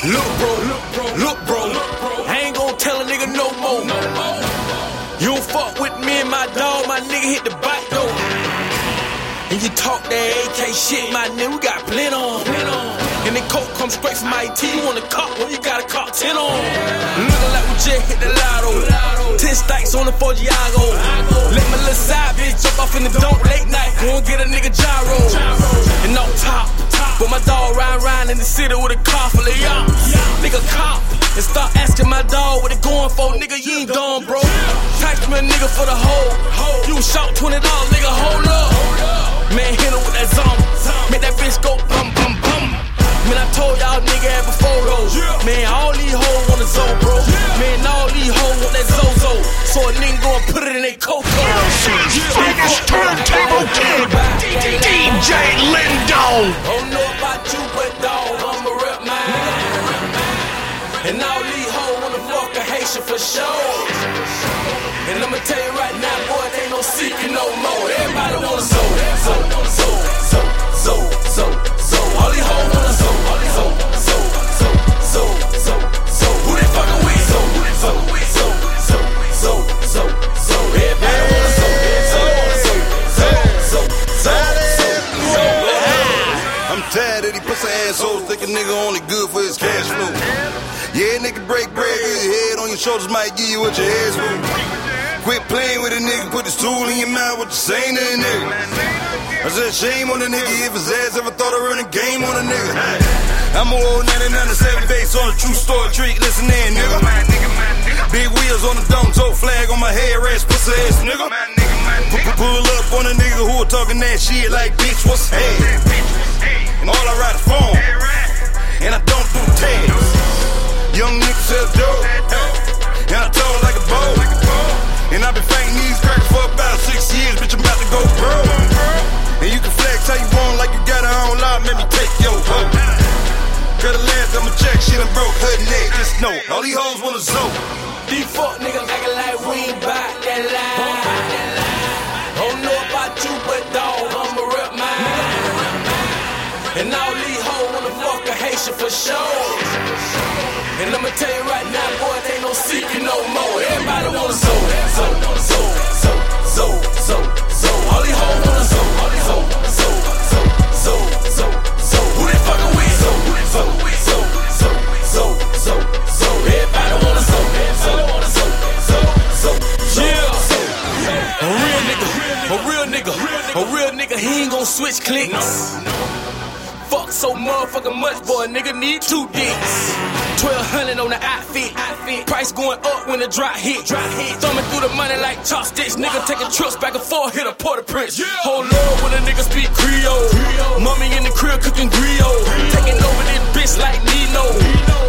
Look, bro, look, bro, look, bro. I ain't gon' tell a nigga no more. You don't fuck with me and my dog, my nigga hit the bike though. And you talk that AK shit, my nigga, we got plenty on. And the coke comes straight from my T. You want a cop, well, you got a cop 10 on. Looking like we just hit the lotto. 10 stacks on the Forgiato. Let my little side bitch jump off in the dome late night. And get a nigga gyro. In the city with a car full of yachts. Nigga cop. And start asking my dog what it going for. Nigga, you ain't gone, bro. Tax me a nigga for the hoe. You shot $20, nigga, hold up. Man, hit with that zombie. Make that bitch go bum, bum, bum. Man, I told y'all nigga had before though. Man, all these hoes want a Zo, bro. Man, all these hoes want that Zozo. So a nigga gonna put it in they cocoa. Finest all these hoes wanna fuck a Haitian for sure. And I'ma tell you right now, boy, it ain't no secret no more. Everybody wanna so, so, so, so, so, so, so. All these hoes wanna so, so, so, so, so, so, so. Who they fucking with? So, so, so, so, so, so, so. Everybody wanna so, so, so, so, so, so, so. I'm tired of these pussy assholes thinking nigga only good for his cash flow. Yeah, nigga break bread, your head on your shoulders might give you what your ass will. Quit playing with a nigga, put this tool in your mouth, what you saying to a nigga. I said shame on the nigga if his ass ever thought of running game on a nigga. I'm a old 99 face on a true story treat, listen in, nigga. Big wheels on the dome, toe flag on my head, ass pussy ass nigga. Pu- Pull up on a nigga who talking that shit like bitch, what's hey? And all I ride is phone, and I don't do tags. Young nigga sell dope, and I talk like a bow. And I've been fighting these crackers for about six years, bitch. I'm about to go broke. And you can flex how you want, like you got her on loud. Let me take your hoe. Cut the last, I'ma check. She done broke her neck. Just know all these hoes wanna zoe. These fuck niggas acting like we ain't bout that line. Don't know about you, but dog, I'ma rep mine. And all these hoes wanna fuck a Haitian for sure. And I'ma tell you right now, boy, it ain't no secret no more. Everybody wanna so, so, so, so, so, so, so. All these hoes wanna so, so, so, so, so, so. Who they fucking with? So, so, so, so, so, so, so. Everybody wanna so, so, so, so, so, so. Yeah. A real nigga, a real nigga, a real nigga, he ain't gon' switch clicks. Fuck so motherfucking much, boy. Nigga need two dicks. Twelve hundred on the outfit. Price going up when the drop hit. Drop hit. Thumbing through the money like chopsticks. Nigga taking trips back and forth, hit a Port Prince. Hold on when a nigga speak Creole. Mommy in the crib cooking griot. Taking over this bitch like Nino.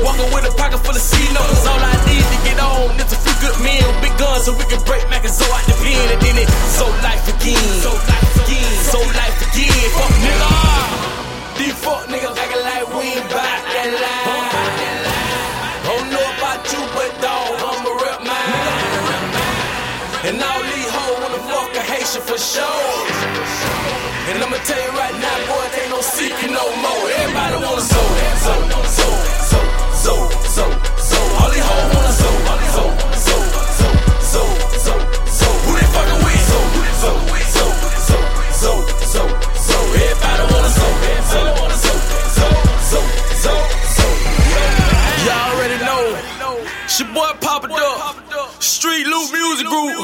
Walking with a pocket full of C-notes. All I need to get on is a few good men with big guns so we can break Mac and so out the pen. And then it so life again. So life again. So life again. Fuck nigga. These fuck niggas acting like we ain't bout that line. And all these hoes wanna fuck a Haitian for sure. And I'ma tell you right now, boy, it ain't no secret no more. Everybody wanna so, so, so, so, so, so, so. All these hoes wanna so, so, so, so, so, so. Who they fucking with? So, so, so, so, so, so. Everybody wanna so, so, so, so, so, so. Y'all already know. It's your boy Papa Duck. Street Loot Music Group.